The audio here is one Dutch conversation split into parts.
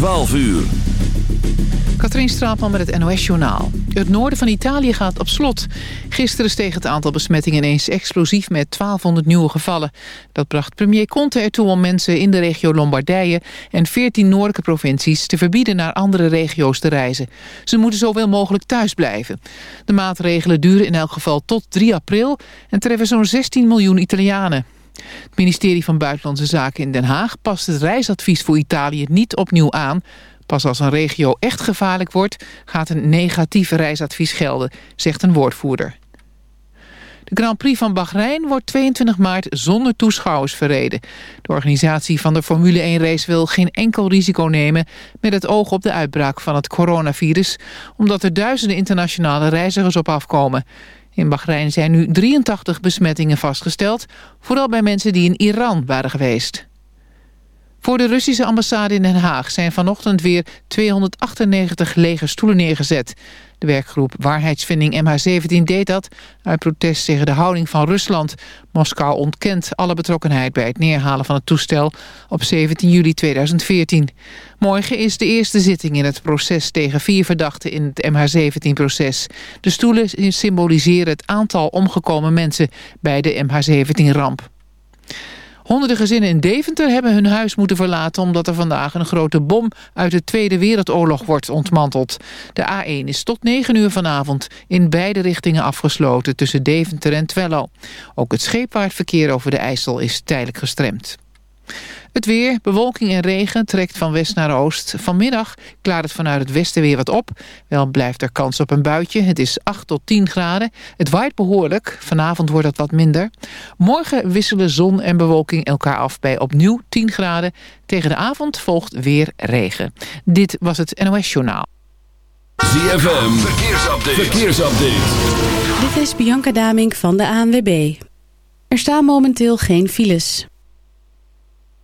12 uur. Katrien Straatman met het NOS-journaal. Het noorden van Italië gaat op slot. Gisteren steeg het aantal besmettingen ineens explosief met 1200 nieuwe gevallen. Dat bracht premier Conte ertoe om mensen in de regio Lombardije... en 14 noordelijke provincies te verbieden naar andere regio's te reizen. Ze moeten zoveel mogelijk thuis blijven. De maatregelen duren in elk geval tot 3 april... en treffen zo'n 16 miljoen Italianen. Het ministerie van Buitenlandse Zaken in Den Haag past het reisadvies voor Italië niet opnieuw aan. Pas als een regio echt gevaarlijk wordt, gaat een negatief reisadvies gelden, zegt een woordvoerder. De Grand Prix van Bahrein wordt 22 maart zonder toeschouwers verreden. De organisatie van de Formule 1-race wil geen enkel risico nemen... met het oog op de uitbraak van het coronavirus... omdat er duizenden internationale reizigers op afkomen. In Bahrein zijn nu 83 besmettingen vastgesteld... vooral bij mensen die in Iran waren geweest. Voor de Russische ambassade in Den Haag zijn vanochtend weer 298 lege stoelen neergezet. De werkgroep Waarheidsvinding MH17 deed dat uit protest tegen de houding van Rusland. Moskou ontkent alle betrokkenheid bij het neerhalen van het toestel op 17 juli 2014. Morgen is de eerste zitting in het proces tegen vier verdachten in het MH17-proces. De stoelen symboliseren het aantal omgekomen mensen bij de MH17-ramp. Honderden gezinnen in Deventer hebben hun huis moeten verlaten... omdat er vandaag een grote bom uit de Tweede Wereldoorlog wordt ontmanteld. De A1 is tot 9 uur vanavond in beide richtingen afgesloten... tussen Deventer en Twello. Ook het scheepvaartverkeer over de IJssel is tijdelijk gestremd. Het weer, bewolking en regen trekt van west naar oost. Vanmiddag klaart het vanuit het westen weer wat op. Wel blijft er kans op een buitje. Het is 8 tot 10 graden. Het waait behoorlijk. Vanavond wordt het wat minder. Morgen wisselen zon en bewolking elkaar af bij opnieuw 10 graden. Tegen de avond volgt weer regen. Dit was het NOS Journaal. ZFM, verkeersupdate. verkeersupdate. Dit is Bianca Damink van de ANWB. Er staan momenteel geen files.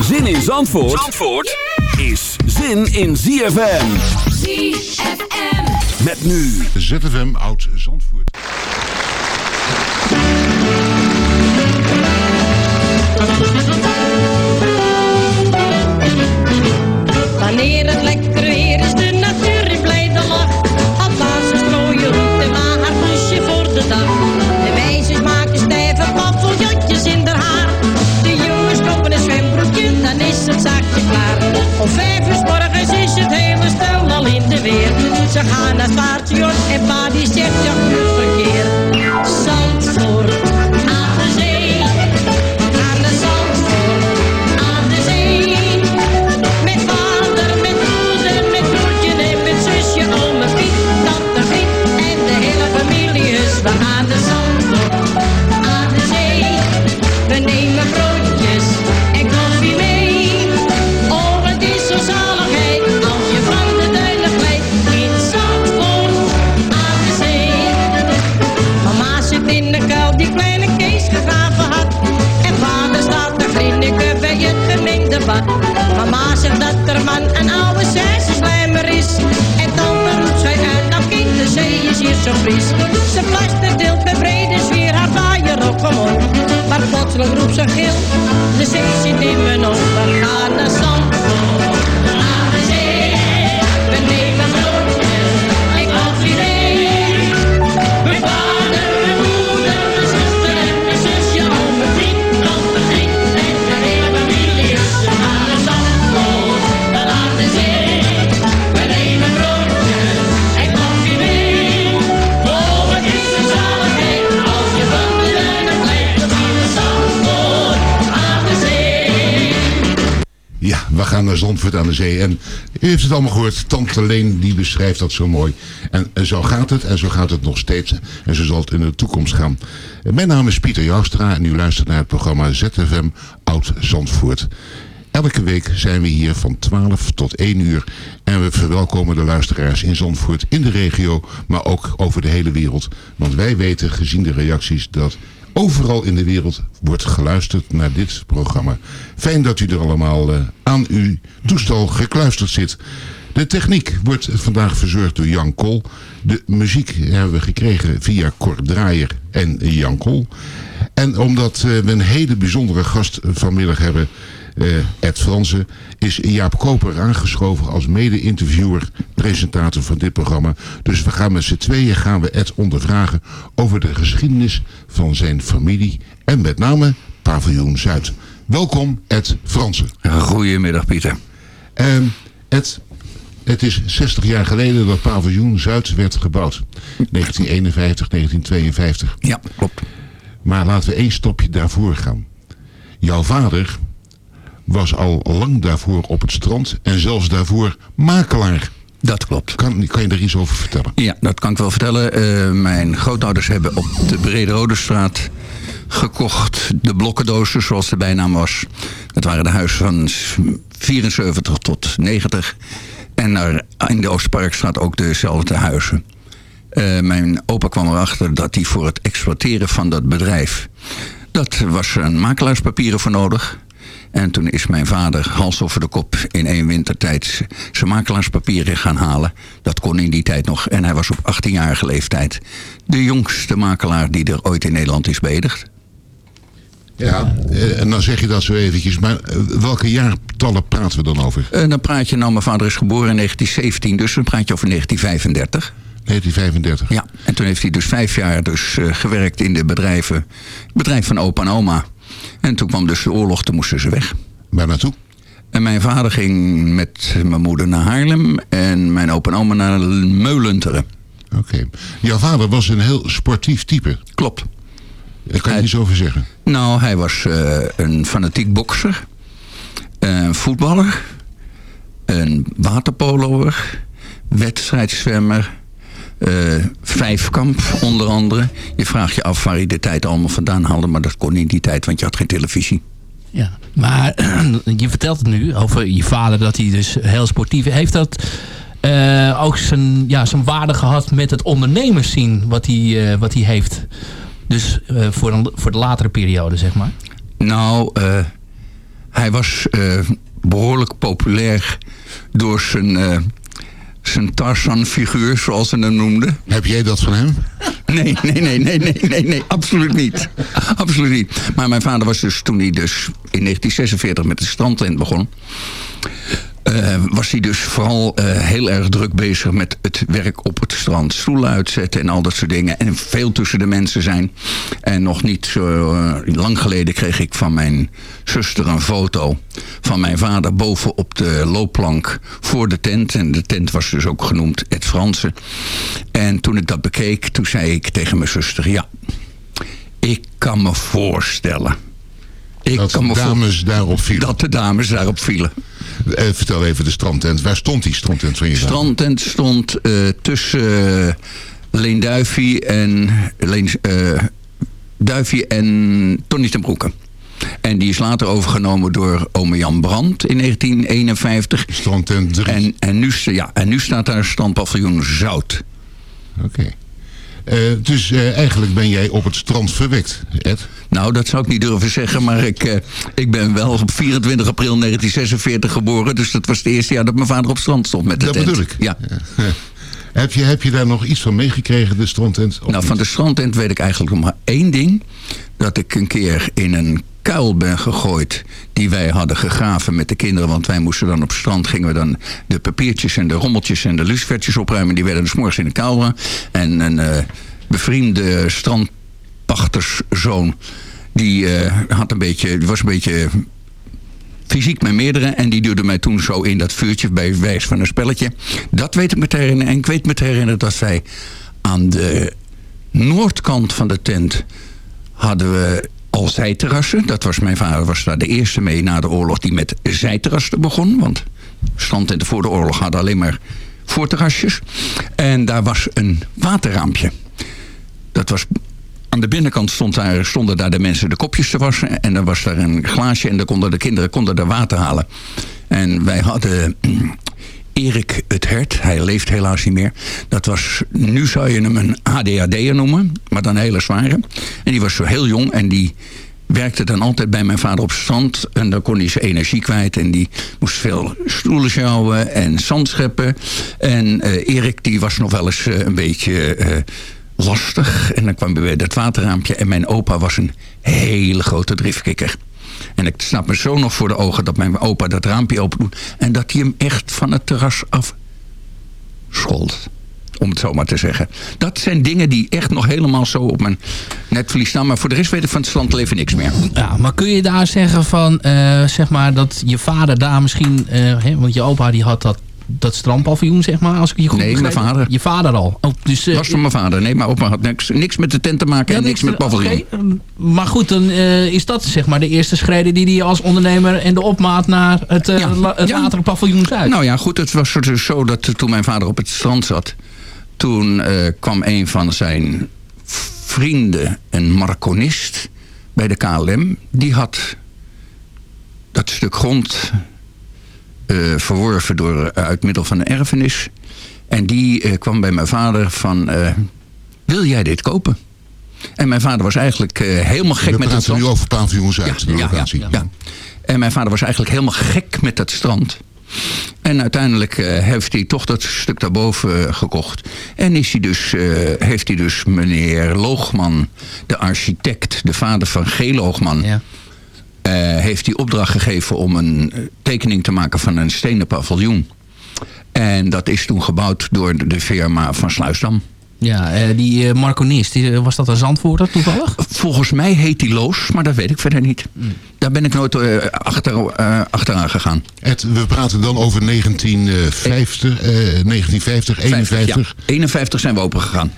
Zin in Zandvoort, Zandvoort is zin in ZFM. ZFM. Met nu ZFM Oud Zandvoort. Wanneer het lekker zaakje klaar. Om vijf uur morgens is het hele stel al in de weer. Ze gaan naar station en pa die zegt ja, verkeer. Zandvoort, zo fris. Ze fluistert deelt met brede sfeer haar vaaier op omhoog. Maar plotseling roept ze gil, de zee Zandvoort aan de zee. En u heeft het allemaal gehoord. Tante Leen die beschrijft dat zo mooi. En, en zo gaat het. En zo gaat het nog steeds. En zo zal het in de toekomst gaan. Mijn naam is Pieter Joustra. En u luistert naar het programma ZFM Oud Zandvoort. Elke week zijn we hier van 12 tot 1 uur. En we verwelkomen de luisteraars in Zandvoort, in de regio, maar ook over de hele wereld. Want wij weten, gezien de reacties, dat overal in de wereld wordt geluisterd naar dit programma. Fijn dat u er allemaal eh, aan uw toestel gekluisterd zit. De techniek wordt vandaag verzorgd door Jan Kool. De muziek hebben we gekregen via Cor en Jan Kool. En omdat eh, we een hele bijzondere gast vanmiddag hebben, Ed Fransen, is Jaap Koper aangeschoven als mede-interviewer, presentator van dit programma. Dus we gaan met z'n tweeën gaan we Ed ondervragen over de geschiedenis van zijn familie en met name Paviljoen Zuid. Welkom Ed Fransen. Goedemiddag Pieter. Ehm, Ed, het is 60 jaar geleden dat Paviljoen Zuid werd gebouwd. 1951, 1952. Ja, klopt. Maar laten we één stapje daarvoor gaan. Jouw vader was al lang daarvoor op het strand en zelfs daarvoor makelaar. Dat klopt. Kan, kan je er iets over vertellen? Ja, dat kan ik wel vertellen. Eh, mijn grootouders hebben op de Brede straat gekocht. De blokkendozen, zoals de bijnaam was. Dat waren de huizen van 74 tot 90. En naar, in de Oostparkstraat ook dezelfde huizen. Eh, mijn opa kwam erachter dat hij voor het exploiteren van dat bedrijf... dat was een makelaarspapieren voor nodig. En toen is mijn vader hals over de kop in één wintertijd zijn makelaarspapieren gaan halen. Dat kon in die tijd nog. En hij was op 18-jarige leeftijd de jongste makelaar die er ooit in Nederland is beëdigd. Ja, eh, en dan zeg je dat zo eventjes. Maar eh, welke jaartallen praten we dan over? En dan praat je nou, mijn vader is geboren in 1917, dus dan praat je over 1935. 1935. Ja, en toen heeft hij dus vijf jaar dus, eh, gewerkt in de bedrijven, het bedrijf van opa en oma. En toen kwam dus de oorlog, toen moesten ze weg. Waar naartoe? En mijn vader ging met mijn moeder naar Haarlem en mijn opa en oma naar Meulenteren. Oké. Jouw vader was een heel sportief type. Klopt. Daar kan je iets over zeggen. Nou, hij was eh, een fanatiek bokser, een voetballer, een waterpoloer, wedstrijdzwemmer, eh, vijfkamp onder andere. Je vraagt je af waar hij de tijd allemaal vandaan haalde, maar dat kon in die tijd, want je had geen televisie. Ja, maar je vertelt het nu over je vader dat hij dus heel sportief heeft dat eh, ook zijn, ja, zijn waarde gehad met het ondernemerszien wat hij, eh, wat hij heeft. Dus eh, voor, een, voor de latere periode, zeg maar. Nou, eh, hij was eh, behoorlijk populair door zijn, eh, zijn Tarzan-figuur, zoals ze hem noemden. Heb jij dat van hem? Nee, nee, nee, nee, nee, nee, nee, absoluut niet. absoluut niet. Maar mijn vader was dus toen hij dus in 1946 met de strandtent begon... eh, was hij dus vooral eh, heel erg druk bezig met het werk op het strand. Stoelen uitzetten en al dat soort dingen. En veel tussen de mensen zijn. En nog niet zo eh, lang geleden kreeg ik van mijn zuster een foto van mijn vader boven op de loopplank voor de tent. En de tent was dus ook genoemd Ed Fransen. En toen ik dat bekeek, toen zei ik tegen mijn zuster... ja, ik kan me voorstellen... Ik dat kan de me dames daarop vielen. Dat de dames daarop vielen. Eh, vertel even de strandtent. Waar stond die strandtent van je strandtent stond eh, tussen uh, Leenduivie en, Leen, eh, Duivie en Tony ten Broeke. En die is later overgenomen door ome Jan Brandt in 1951. Strandtent 3. En, en, nu, ja, en nu staat daar strandpaviljoen Zout. Oké. Eh, dus eh, eigenlijk ben jij op het strand verwekt, Ed. Nou, dat zou ik niet durven zeggen, maar ik, eh, ik ben wel op 24 april 1946 geboren. Dus dat was het eerste jaar dat mijn vader op strand stond met de Dat tent. bedoel ik. Ja. Heb je, heb je daar nog iets van meegekregen, de strandtent? Nou, van de strandtent weet ik eigenlijk nog maar één ding. Dat ik een keer in een kuil ben gegooid die wij hadden gegraven met de kinderen. Want wij moesten dan op strand, gingen we dan de papiertjes en de rommeltjes en de lucifertjes opruimen. Die werden dus morgens in de kuil. En een eh, bevriende strandpachterszoon, die, eh, had een beetje, die was een beetje fysiek met meerdere. En die duwde mij toen zo in dat vuurtje bij wijs van een spelletje. Dat weet ik me te herinneren. En ik weet me te herinneren dat wij aan de noordkant van de tent hadden we al zijterrassen. Dat was mijn vader was daar de eerste mee na de oorlog die met zijterrassen begon. Want strandtenten voor de oorlog hadden alleen maar voorterrasjes. En daar was een waterraampje. Dat was aan de binnenkant stond daar, stonden daar de mensen de kopjes te wassen. En dan was daar een glaasje en dan konden de kinderen konden er water halen. En wij hadden Erik het Hert. Hij leeft helaas niet meer. Dat was, nu zou je hem een ADHD'er noemen. Maar dan een hele zware. En die was zo heel jong en die werkte dan altijd bij mijn vader op strand. En dan kon hij zijn energie kwijt. En die moest veel stoelen sjouwen en zand scheppen. En eh, Erik die was nog wel eens eh, een beetje eh, lastig. En dan kwam bij dat waterraampje. En mijn opa was een hele grote driftkikker. En ik snap me zo nog voor de ogen dat mijn opa dat raampje open doet. En dat hij hem echt van het terras af schold. Om het zo maar te zeggen. Dat zijn dingen die echt nog helemaal zo op mijn netvlies staan. Maar voor de rest weet ik van het strandleven niks meer. Ja, maar kun je daar zeggen van, eh, zeg maar, dat je vader daar misschien, eh, want je opa die had dat, dat strandpaviljoen, zeg maar, als ik je goed Nee, mijn vader. Je vader al. Oh, dus, eh, was van mijn vader. Nee, maar opa had niks, niks met de tent te maken Ja, en niks met paviljoen. oké. Maar goed, dan eh, is dat zeg maar de eerste schreden die hij als ondernemer en de opmaat naar het, la- het latere paviljoen Zuid. Nou ja, goed, het was dus zo dat toen mijn vader op het strand zat... toen kwam een van zijn vrienden, een marconist bij de KLM... die had dat stuk grond eh, verworven door, eh, uit middel van een erfenis. En die eh, kwam bij mijn vader van... eh, wil jij dit kopen? En mijn vader was eigenlijk eh, helemaal gek We met het praten strand. nu over paviljoen Zuid, de Ja, ja, locatie. ja. En mijn vader was eigenlijk helemaal gek met dat strand. En uiteindelijk eh, heeft hij toch dat stuk daarboven gekocht. En is hij dus, eh, heeft hij dus meneer Loogman, de architect, de vader van G. Loogman... eh, heeft hij opdracht gegeven om een eh, tekening te maken van een stenen paviljoen. En dat is toen gebouwd door de firma van Sluisdam. Ja, eh, die eh, Marconist, die, eh, was dat een Zandvoorter toevallig? Volgens mij heet die Loos, maar dat weet ik verder niet. Daar ben ik nooit eh, achter, eh, achteraan gegaan. Ed, we praten dan over 1950, eh, 1950 51. Ja, 51 zijn we open gegaan.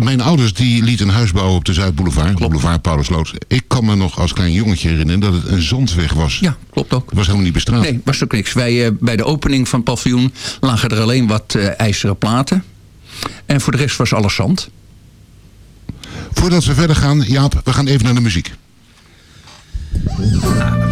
Mijn ouders die lieten een huis bouwen op de Zuidboulevard, boulevard Paulusloot. Ik kan me nog als klein jongetje herinneren dat het een zandweg was. Ja, klopt ook. Het was helemaal niet bestraat. Nee, was ook niks. Wij, eh, bij de opening van het paviljoen lagen er alleen wat eh, ijzeren platen. En voor de rest was alles zand. Voordat we verder gaan, Jaap, we gaan even naar de muziek. Ik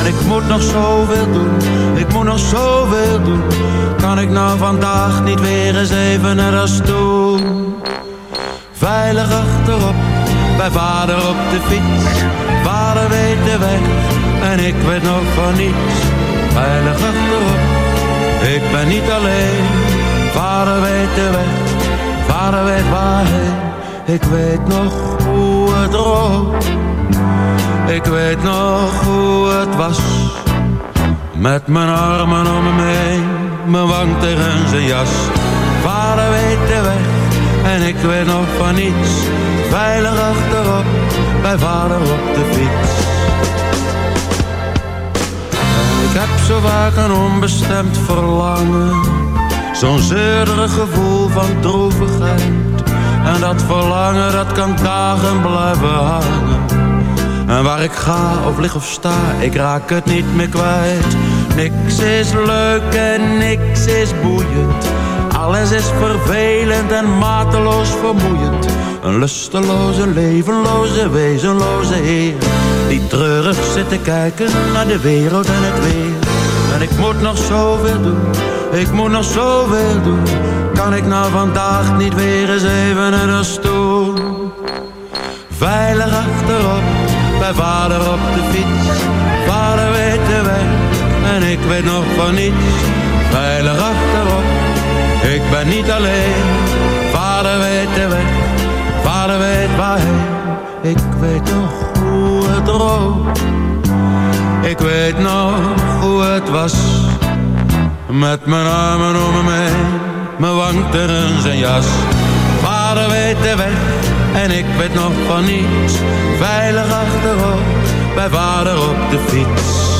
En ik moet nog zoveel doen, ik moet nog zoveel doen. Kan ik nou vandaag niet weer eens even net als toen Veilig achterop, bij vader op de fiets. Vader weet de weg en ik weet nog van niets. Veilig achterop, ik ben niet alleen. Vader weet de weg, vader weet waarheen. Ik weet nog hoe het rook Ik weet nog hoe het was Met mijn armen om hem heen Mijn wang tegen zijn jas Vader weet de weg En ik weet nog van niets, veilig achterop, bij vader op de fiets. Ik heb zo vaak een onbestemd verlangen, zo'n zeurderig gevoel van droevigheid. En dat verlangen, dat kan dagen blijven hangen. En waar ik ga of lig of sta, ik raak het niet meer kwijt. Niks is leuk en niks is boeiend. Alles is vervelend en mateloos vermoeiend. Een lusteloze, levenloze, wezenloze heer. Die treurig zit te kijken naar de wereld en het weer. En ik moet nog zoveel doen, ik moet nog zoveel doen. Kan ik nou vandaag niet weer eens even in een stoel? Veilig achterop, bij vader op de fiets. Vader weet de weg en ik weet nog van niets. Veilig achterop, ik ben niet alleen. Vader weet de weg, vader weet waarheen. Ik weet nog hoe het rook. Ik weet nog hoe het was. Met mijn armen om hem heen, mijn wang tegen zijn jas. Vader weet de weg en ik weet nog van niets. Veilig achterop, bij vader op de fiets.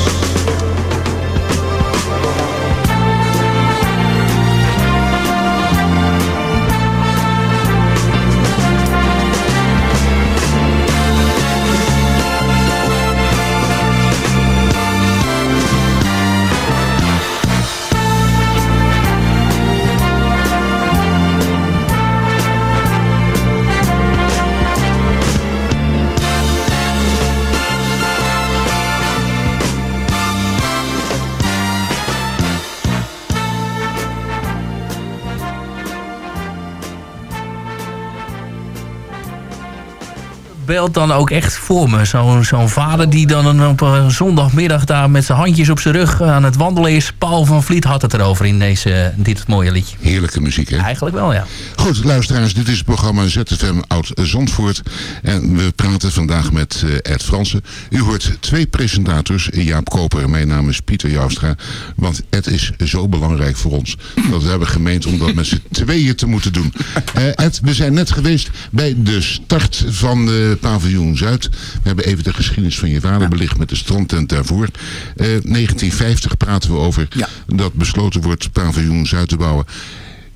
Beeld dan ook echt voor me. Zo'n zo'n vader die dan op een zondagmiddag daar met zijn handjes op zijn rug aan het wandelen is. Paul van Vliet had het erover in deze, dit mooie liedje. Heerlijke muziek, hè? Eigenlijk wel, ja. Goed, luisteraars, dit is het programma ZFM Oud Zandvoort. En we praten vandaag met eh, Ed Fransen. U hoort twee presentators, Jaap Koper en mijn naam is Pieter Joustra. Want Ed is zo belangrijk voor ons. Dat we hebben gemeend om dat met z'n tweeën te moeten doen. Eh, Ed, we zijn net geweest bij de start van de paviljoen Zuid. We hebben even de geschiedenis van je vader belicht met de strandtent daarvoor. Eh 1950 praten we over dat besloten wordt paviljoen Zuid te bouwen.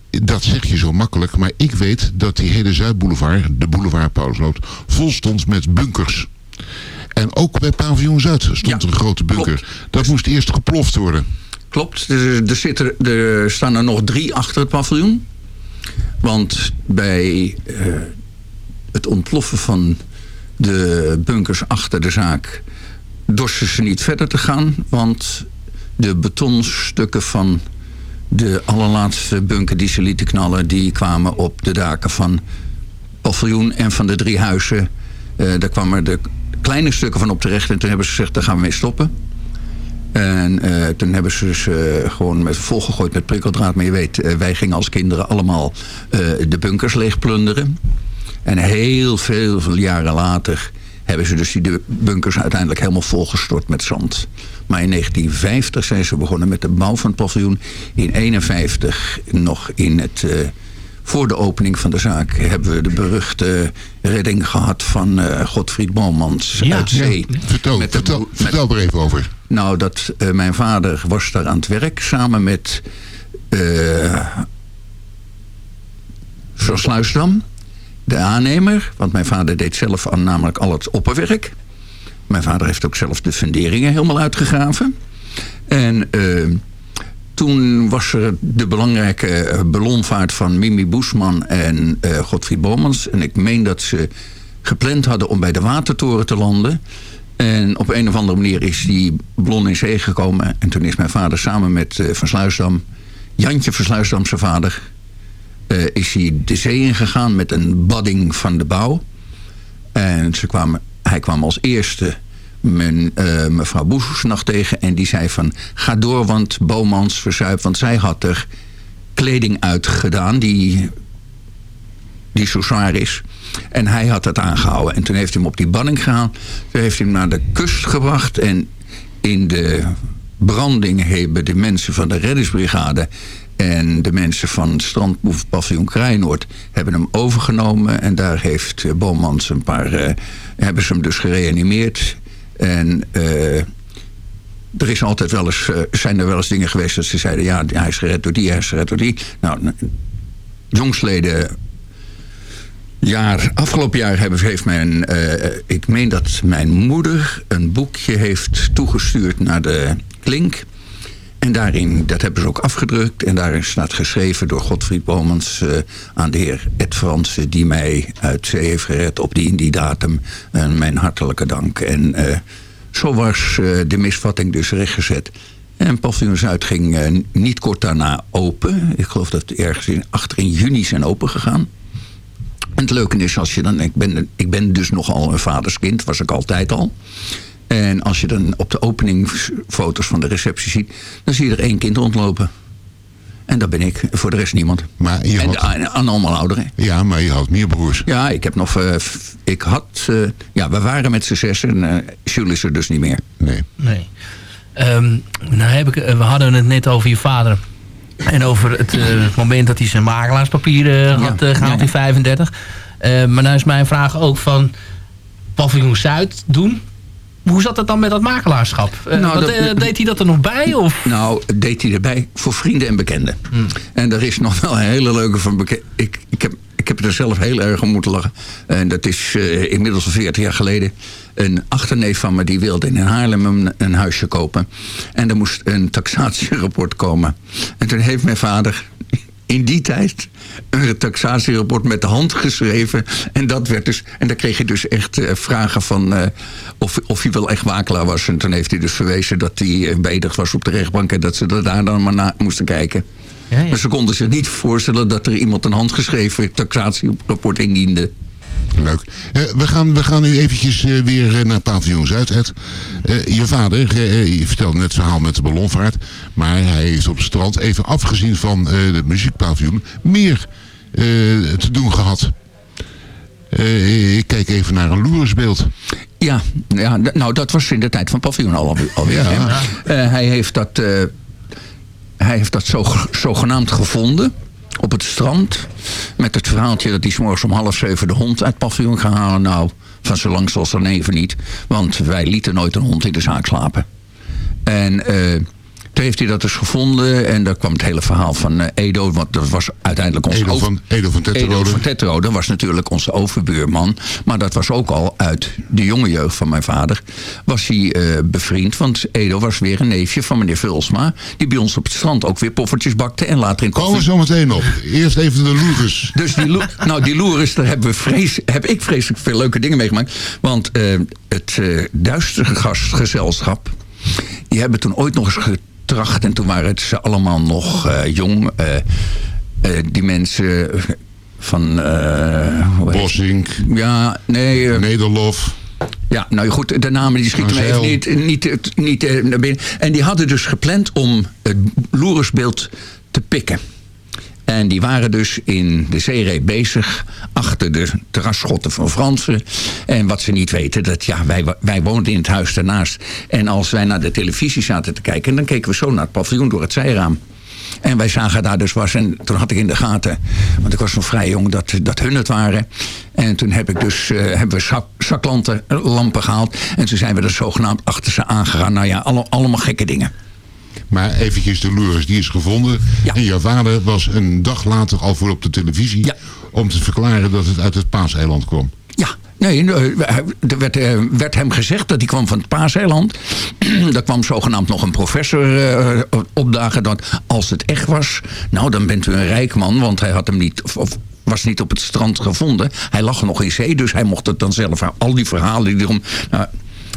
Dat zeg je zo makkelijk, maar ik weet dat die hele Zuidboulevard, de boulevard Paulusloot, vol stond met bunkers. En ook bij paviljoen Zuid stond er een grote bunker. Dat moest eerst geploft worden. Klopt, er, er, zitten, er staan er nog drie achter het paviljoen. Want bij eh, het ontploffen van de bunkers achter de zaak... dorsten ze niet verder te gaan. Want de betonstukken van de allerlaatste bunker die ze lieten knallen... die kwamen op de daken van paviljoen en van de drie huizen. Eh, daar kwamen de kleine stukken van op terecht. En toen hebben ze gezegd, daar gaan we mee stoppen. En eh, toen hebben ze eh, gewoon met, volgegooid met prikkeldraad. Maar je weet, eh, wij gingen als kinderen allemaal de bunkers leegplunderen. En heel veel, veel jaren later hebben ze dus die bunkers uiteindelijk helemaal volgestort met zand. Maar in 1950 zijn ze begonnen met de bouw van het paviljoen. In 1951 nog in het... eh, voor de opening van de zaak hebben we de beruchte redding gehad van eh, Godfried Bomans uit zee. Vertel, Met de- vertel, met- vertel er even over. nou, dat eh, mijn vader was daar aan het werk samen met eh Van Sluisdam, de aannemer. Want mijn vader deed zelf aan namelijk al het opperwerk. Mijn vader heeft ook zelf de funderingen helemaal uitgegraven. En eh, toen was er de belangrijke eh, ballonvaart van Mimi Boesman en eh Godfried Bomans. En ik meen dat ze gepland hadden om bij de Watertoren te landen. En op een of andere manier is die ballon in zee gekomen. En toen is mijn vader samen met eh, Van Sluisdam, Jantje Van zijn vader... eh, is hij de zee ingegaan met een badding van de bouw. En ze kwamen, hij kwam als eerste mijn, eh, mevrouw Boes nog tegen. En die zei van, ga door, want Bomans verzuipt. Want zij had er kleding uitgedaan die, die zo zwaar is. En hij had het aangehouden. En toen heeft hij hem op die banning gehaald. Toen heeft hij hem naar de kust gebracht. En in de branding hebben de mensen van de reddingsbrigade... En de mensen van strandpaviljoen Kraaienoord hebben hem overgenomen. En daar heeft eh, Bomans een paar... eh, hebben ze hem dus gereanimeerd. En eh, er is altijd wel eens, zijn er wel eens dingen geweest dat ze zeiden... ja, hij is gered door die, hij is gered door die. Nou, jongsleden jaar, afgelopen jaar heeft mijn, ik meen dat mijn moeder een boekje heeft toegestuurd naar de Klink. En daarin, dat hebben ze ook afgedrukt. En daarin staat geschreven door Godfried Bomans eh, aan de heer Ed Fransen... die mij uit zee heeft gered op die in die datum. En mijn hartelijke dank. En eh, zo was eh, de misvatting dus rechtgezet. En Paviljoen Zuid ging eh, niet kort daarna open. Ik geloof dat het ergens in, achter in juni zijn open gegaan. En het leuke is, als je dan, ik, ben, ik ben dus nogal een vaderskind, was ik altijd al. En als je dan op de openingfoto's van de receptie ziet, dan zie je er één kind rondlopen. En dat ben ik, voor de rest niemand. Maar je en, had- en, en allemaal ouderen. Ja, maar je had meer broers. Ja, ik heb nog, eh, f- ik had, eh, ja, we waren met z'n zes en eh Jules is er dus niet meer. Nee. Nee. Ehm, nou heb ik, we hadden het net over je vader. En over het eh, moment dat hij zijn makelaarspapieren had eh, gehaald in 35. Eh, maar nou is mijn vraag ook van... Paviljoen Zuid doen. Hoe zat het dan met dat makelaarschap? Eh, Nou, wat, dat- eh, deed hij dat er nog bij? Of? Nou, deed hij erbij voor vrienden en bekenden. En er is nog wel een hele leuke van bekend. Ik, ik, heb, ik heb er zelf heel erg om moeten lachen. En dat is eh, inmiddels al 40 jaar geleden. Een achterneef van me die wilde in Haarlem een, een huisje kopen. En er moest een taxatierapport komen. En toen heeft mijn vader in die tijd een taxatierapport met de hand geschreven. En dat werd dus. En dan kreeg je dus echt eh, vragen van eh, of, of hij wel echt makelaar was. En toen heeft hij dus verwezen dat hij beëdigd was op de rechtbank. En dat ze er daar dan maar naar moesten kijken. Maar ze konden zich niet voorstellen dat er iemand een handgeschreven taxatierapport indiende. Leuk. Eh, we, gaan, we gaan nu eventjes eh, weer eh, naar Paviljoen Zuid. Ed. Je vader, je vertelde net het verhaal met de ballonvaart. Maar hij heeft op het strand, even afgezien van het muziekpaviljoen, meer te doen gehad. Eh, ik kijk even naar een loersbeeld. Ja, ja, nou dat was in de tijd van paviljoen al, alweer. Ja. hij heeft dat, hij heeft dat zo, zogenaamd gevonden op het strand. Met het verhaaltje dat hij 's morgens om half zeven de hond uit het paviljoen gaat halen. Nou, van zo lang zoals dan even niet. Want wij lieten nooit een hond in de zaak slapen. En eh, toen heeft hij dat dus gevonden. En daar kwam het hele verhaal van eh, Edo. Want dat was uiteindelijk onze Edo over- van, Edo van Tetterode. Edo van Tetterode was natuurlijk onze overbuurman. Maar dat was ook al uit de jonge jeugd van mijn vader. Was hij eh, bevriend. Want Edo was weer een neefje van meneer Vulsma. Die bij ons op het strand ook weer poffertjes bakte. En later in Komen we koffie... zo meteen op. Eerst even de loeres. Dus die, lo- nou, die loeres, daar hebben we vrees, heb ik vreselijk veel leuke dingen meegemaakt. Want eh, het duistere gastgezelschap... die hebben toen ooit nog eens getracht... en toen waren het ze allemaal nog eh, jong. eh, eh, die mensen van... eh Bossink. Ja, nee... Nederlof. ja, nou goed, de namen die schieten me even niet, niet, niet naar binnen. En die hadden dus gepland om het loeresbeeld te pikken. En die waren dus in de zeeree bezig achter de terrasschotten van Fransen. En wat ze niet weten, dat ja, wij, wij woonden in het huis daarnaast. En als wij naar de televisie zaten te kijken, dan keken we zo naar het paviljoen door het zijraam. En wij zagen daar dus was. En toen had ik in de gaten, want ik was nog vrij jong, dat, dat hun het waren. En toen heb ik dus, eh, hebben we zak, zaklampen lampen gehaald. En toen zijn we er zogenaamd achter ze aangegaan. Nou ja, alle, allemaal gekke dingen. Maar eventjes de loeres, die is gevonden. En jouw vader was een dag later al voor op de televisie... om te verklaren dat het uit het Paaseiland kwam. Ja, nee, eh, er werd, eh, werd hem gezegd dat hij kwam van het Paaseiland. Daar kwam zogenaamd nog een professor eh, opdagen dat als het echt was... nou, dan bent u een rijk man, want hij had hem niet... Of was niet op het strand gevonden. Hij lag nog in zee, dus hij mocht het dan zelf... Al die verhalen die erom... Nou,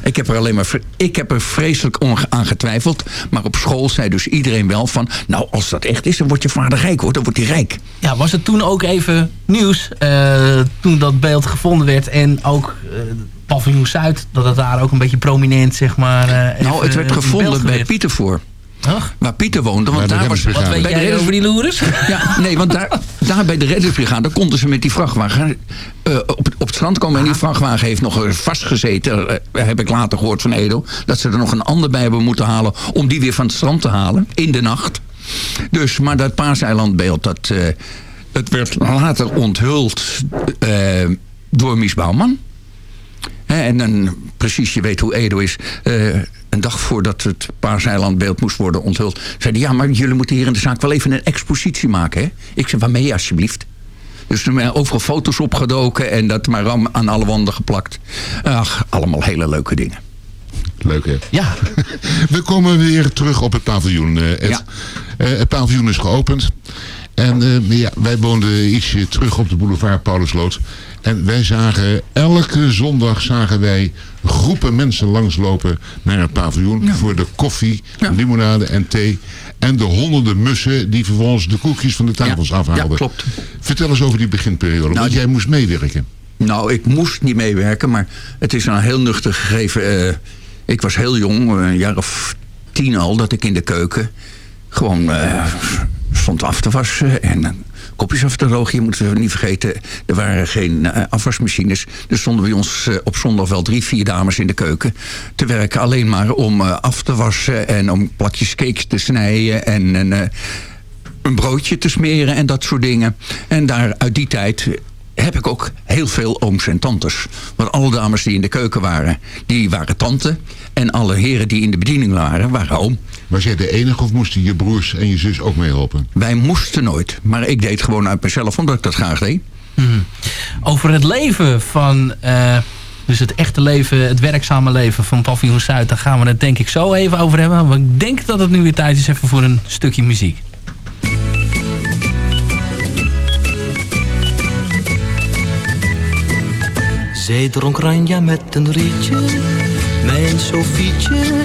ik heb er alleen maar ik heb er vreselijk aan getwijfeld. Maar op school zei dus iedereen wel van... nou, als dat echt is, dan wordt je vader rijk hoor. Dan wordt hij rijk. Ja, was het toen ook even nieuws eh, toen dat beeld gevonden werd en ook eh paviljoen Zuid, dat het daar ook een beetje prominent zeg maar... eh, nou, het werd gevonden bij. Pietervoor. Ach. Waar Pieter woonde. Want de daar was. Wat weet bij de jij reddings- over die loeres? Ja, nee, want daar, daar bij de reddingsbrigade konden ze met die vrachtwagen eh, op, het- op het strand komen. En die vrachtwagen heeft nog vastgezeten, eh, heb ik later gehoord van Edo. Dat ze er nog een ander bij hebben moeten halen om die weer van het strand te halen in de nacht. Dus, maar dat paaseilandbeeld, dat, eh, werd later onthuld door Mies Bouwman. En dan, precies, je weet hoe Edo is. eh, een dag voordat het paaseilandbeeld moest worden onthuld... zeiden ja, maar jullie moeten hier in de zaak wel even een expositie maken. Hè? Ik zei, waarmee alsjeblieft? Dus er zijn overal foto's opgedoken en dat maar aan- aan alle wanden geplakt. Ach, allemaal hele leuke dingen. Leuk hè? Ja. We komen weer terug op het paviljoen. eh, Ed. Eh, het paviljoen is geopend. En eh, ja, wij woonden ietsje terug op de boulevard Paulusloot. En wij zagen, elke zondag zagen wij groepen mensen langslopen naar het paviljoen. Voor de koffie, limonade en thee. En de honderden mussen die vervolgens de koekjes van de tafels afhaalden. ja, klopt. Vertel eens over die beginperiode. want jij moest meewerken. Nou, ik moest niet meewerken, maar het is een heel nuchter gegeven. Eh, ik was heel jong, een jaar of tien al, dat ik in de keuken gewoon eh, stond af te wassen en eh, kopjes af te drogen. Je moet niet vergeten, er waren geen eh, afwasmachines. Dus stonden bij ons eh, op zondag wel drie, vier dames in de keuken te werken. Alleen maar om af te wassen en om plakjes cakes te snijden en... en een broodje te smeren en dat soort dingen. En daar uit die tijd heb ik ook heel veel ooms en tantes. Want alle dames die in de keuken waren, die waren tante. En alle heren die in de bediening waren, waren oom. Was jij de enige of moesten je broers en je zus ook meehelpen? Wij moesten nooit. Maar ik deed gewoon uit mezelf, omdat ik dat graag deed. Mhm. Over het leven van... eh, dus het echte leven, het werkzame leven van Paviljoen Zuid... daar gaan we het denk ik zo even over hebben. Want ik denk dat het nu weer tijd is even voor een stukje muziek. Zij dronk ranja met een rietje, mijn Sofietje,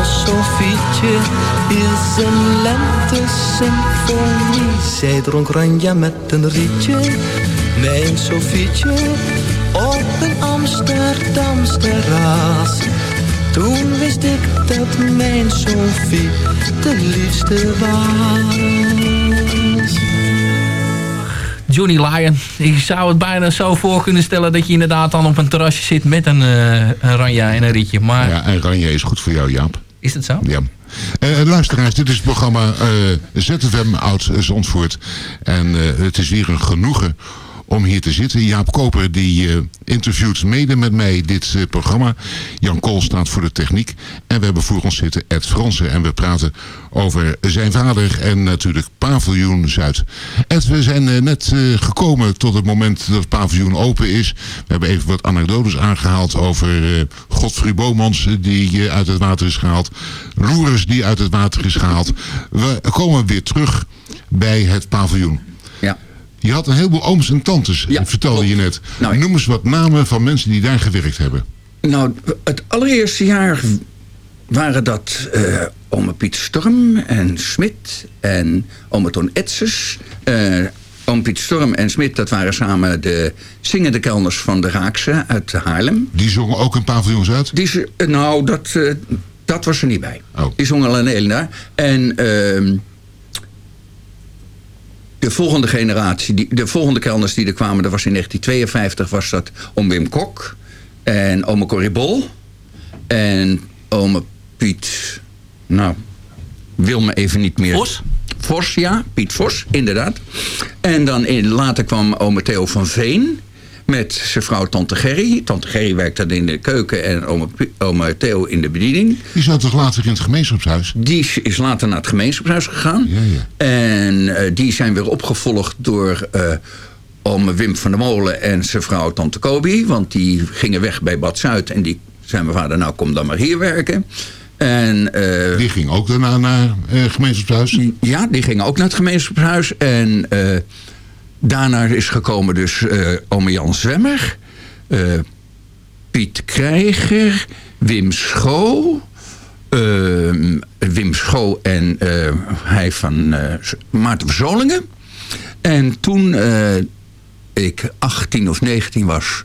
als Sofietje is een lente-symfonie. Zij dronk ranja met een rietje, mijn Sofietje, op een Amsterdams terras. Toen wist ik dat mijn Sofie de liefste was. Johnny Lyon. Ik zou het bijna zo voor kunnen stellen dat je inderdaad dan op een terrasje zit met een, eh, een ranja en een rietje. Maar Ja, en Ranje is goed voor jou, Jaap. Is dat zo? Ja. Eh, luisteraars, dit is het programma eh, ZFM Oud Zandvoort. En eh, het is weer een genoegen om hier te zitten. Jaap Koper die eh, interviewt mede met mij dit eh, programma. Jan Kool staat voor de techniek. En we hebben voor ons zitten Ed Fransen. En we praten over zijn vader en natuurlijk Paviljoen Zuid. Ed, we zijn eh, net gekomen tot het moment dat paviljoen open is. We hebben even wat anekdotes aangehaald over Godfried Bomans die uit het water is gehaald. Roerers die uit het water is gehaald. We komen weer terug bij het paviljoen. Ja. Je had een heleboel ooms en tantes, vertelde je net. Nou, Noem eens wat namen van mensen die daar gewerkt hebben. Nou, het allereerste jaar waren dat eh ome Piet Storm en Smit en ome Toon Etzes. Eh ome Piet Storm en Smit, dat waren samen de zingende kelners van de Raakse uit Haarlem. Die zongen ook een paviljoens uit? Die, ze- eh, nou, dat, dat was er niet bij. Die zongen alleen Elena. En ehm, de volgende generatie, die, de volgende kelners die er kwamen... dat was in 1952, was dat oom Wim Kok en ome Corrie Bol... en ome Piet... Nou, wil me even niet meer... Vos? Vos, ja. Piet Vos, inderdaad. En dan in, later kwam ome Theo van Veen... met zijn vrouw Tante Gerry. Tante Gerry werkte dan in de keuken en ome Theo in de bediening. Die zat toch later in het gemeenschapshuis? Die is- later naar het gemeenschapshuis gegaan. En eh, die zijn weer opgevolgd door eh ome Wim van der Molen en zijn vrouw Tante Kobi. Want die gingen weg bij Bad Zuid. En die zei mijn vader, nou kom dan maar hier werken. En, eh, Die ging ook daarna naar het gemeenschapshuis? ja, die gingen ook naar het gemeenschapshuis. En daarna is gekomen dus eh ome Jan Zwemmer. eh, Piet Krijger. Wim Schoo. eh, Wim Schoo en hij van Maarten Verzolingen. En toen ik 18 of 19 was...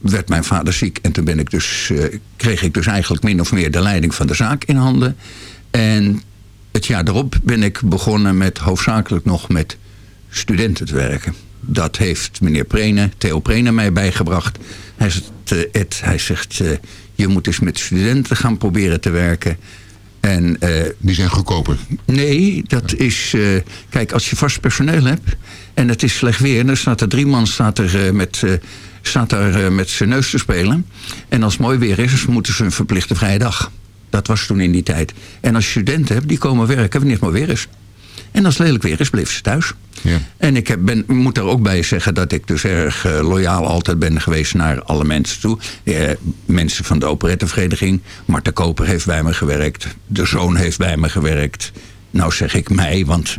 werd mijn vader ziek. En toen ben ik dus, kreeg ik dus eigenlijk min of meer de leiding van de zaak in handen. En het jaar erop ben ik begonnen met hoofdzakelijk nog met studenten te werken. Dat heeft meneer Prene, Theo Prene mij bijgebracht. Hij zegt, eh, Ed, hij zegt eh, je moet eens met studenten gaan proberen te werken. En, eh, Die zijn goedkoper? Nee, dat is... kijk, als je vast personeel hebt en het is slecht weer... dan staat er drie man staat er, met, staat er, met zijn neus te spelen. En als het mooi weer is, moeten ze een verplichte vrije dag. Dat was toen in die tijd. En als je studenten hebt, die komen werken wanneer het maar weer is. En als het lelijk weer is, bleef ze thuis. Ja. En ik heb, ben, moet er ook bij zeggen dat ik dus erg eh, loyaal altijd ben geweest naar alle mensen toe. Eh, mensen van de operettevereniging. Marta Koper heeft bij me gewerkt. De zoon heeft bij me gewerkt. Nou zeg ik mij, want...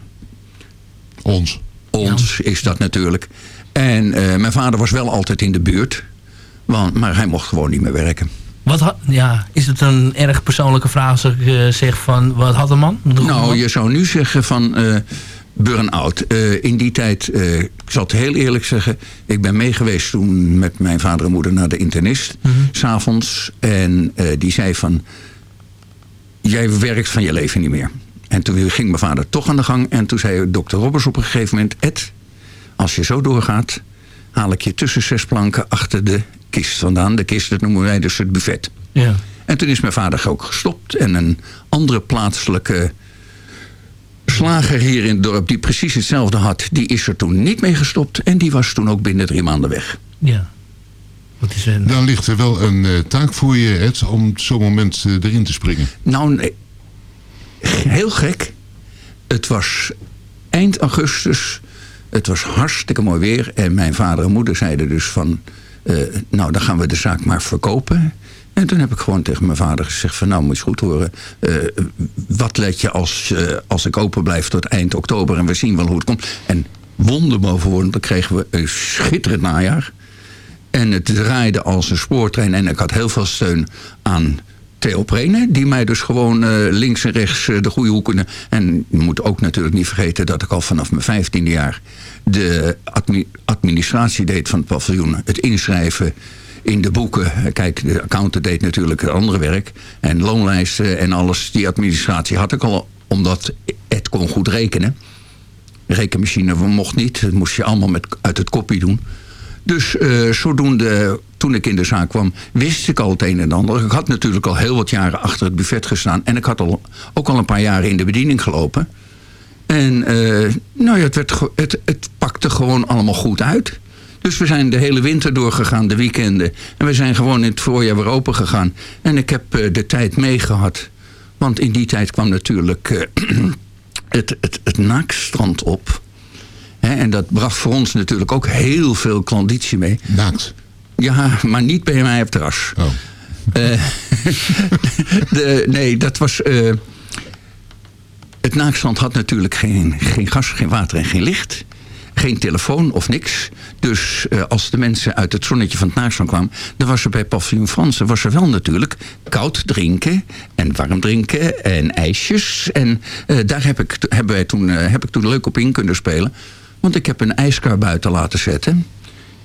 Ons. Ons is dat natuurlijk. En eh, mijn vader was wel altijd in de buurt. Want, maar hij mocht gewoon niet meer werken. Wat had, ja, is het een erg persoonlijke vraag als ik eh, zeg van... Wat had een man? Een goede Nou, man? je zou nu zeggen van eh burn-out. Eh, in die tijd, ik zal het heel eerlijk zeggen... ik ben meegeweest toen met mijn vader en moeder naar de internist. s S'avonds. En die zei van... Jij werkt van je leven niet meer. En toen ging mijn vader toch aan de gang. En toen zei dokter Robbers op een gegeven moment... Ed, als je zo doorgaat... haal ik je tussen zes planken achter de kist vandaan. De kist, dat noemen wij dus het buffet. Ja. En toen is mijn vader ook gestopt. En een andere plaatselijke slager hier in het dorp... die precies hetzelfde had, die is er toen niet mee gestopt. En die was toen ook binnen drie maanden weg. Ja. Wat is een... Dan ligt er wel een eh, taak voor je, Ed, om op zo'n moment eh, erin te springen. Nou, nee. Heel gek. Het was eind augustus. Het was hartstikke mooi weer. En mijn vader en moeder zeiden dus van... eh, nou, dan gaan we de zaak maar verkopen. En toen heb ik gewoon tegen mijn vader gezegd van... nou, moet je goed horen. eh, wat let je als, eh, als ik open blijf tot eind oktober... en we zien wel hoe het komt. En wonder boven wonder kregen we een schitterend najaar. En het draaide als een spoortrein. En ik had heel veel steun aan Theo Prene. Die mij dus gewoon eh, links en rechts eh, de goede hoeken... En je moet ook natuurlijk niet vergeten dat ik al vanaf mijn vijftiende jaar... de admi- administratie deed van het paviljoen. Het inschrijven in de boeken. Kijk, de accountant deed natuurlijk het andere werk. En loonlijsten en alles. Die administratie had ik al, omdat het kon goed rekenen. Rekenmachine mocht niet. Dat moest je allemaal met, uit het kopie doen. Dus eh, zodoende, toen ik in de zaak kwam, wist ik al het een en ander. Ik had natuurlijk al heel wat jaren achter het buffet gestaan. En ik had al, ook al een paar jaren in de bediening gelopen. En eh, nou ja, het, werd, het, het pakte gewoon allemaal goed uit. Dus we zijn de hele winter doorgegaan, de weekenden. En we zijn gewoon in het voorjaar weer open gegaan. En ik heb eh, de tijd meegehad. Want in die tijd kwam natuurlijk het, het, het naakstrand op. En dat bracht voor ons natuurlijk ook heel veel klanditie mee. Naakt? Ja, maar niet bij mij op het terras. Oh. Eh, de, nee, dat was... eh, het naakstrand had natuurlijk geen, geen gas, geen water en geen licht. geen telefoon of niks. Dus eh, als de mensen uit het zonnetje van het Naarstand kwamen... dan was er bij Paviljoen Fransen was er wel natuurlijk koud drinken... en warm drinken en ijsjes. En daar heb ik, hebben wij toen, heb ik toen leuk op in kunnen spelen. Want ik heb een ijskar buiten laten zetten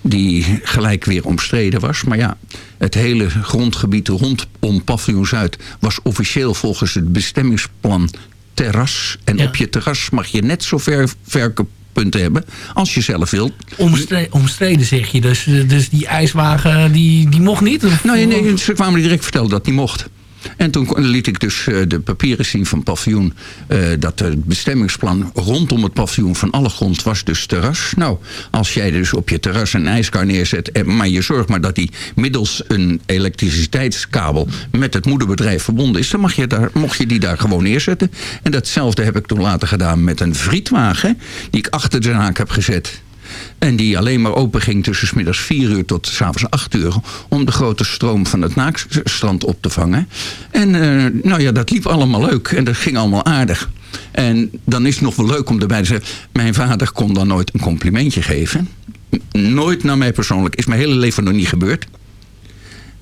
die gelijk weer omstreden was. Maar ja, het hele grondgebied rondom Paviljoen Zuid... was officieel volgens het bestemmingsplan terras. En op je terras mag je net zo ver verkooppunten hebben als je zelf wilt. Omstre- omstreden zeg je. Dus, dus die ijswagen die, die mocht niet? Of- Nee, nee, ze kwamen me direct vertellen dat die mocht. En toen liet ik dus eh, de papieren zien van paviljoen... eh, dat het bestemmingsplan rondom het paviljoen van alle grond was dus terras. Nou, als jij dus op je terras een ijskar neerzet... eh, maar je zorgt maar dat die middels een elektriciteitskabel... met het moederbedrijf verbonden is... dan mag je daar, mocht je die daar gewoon neerzetten. En datzelfde heb ik toen later gedaan met een frietwagen... die ik achter de zaak heb gezet... En die alleen maar open ging tussen middags 4 uur tot 's avonds 8 uur. Om de grote stroom van het naakstrand op te vangen. En eh, nou ja, dat liep allemaal leuk. En dat ging allemaal aardig. En dan is het nog wel leuk om erbij te zeggen... Mijn vader kon dan nooit een complimentje geven. Nooit naar mij persoonlijk. Is mijn hele leven nog niet gebeurd.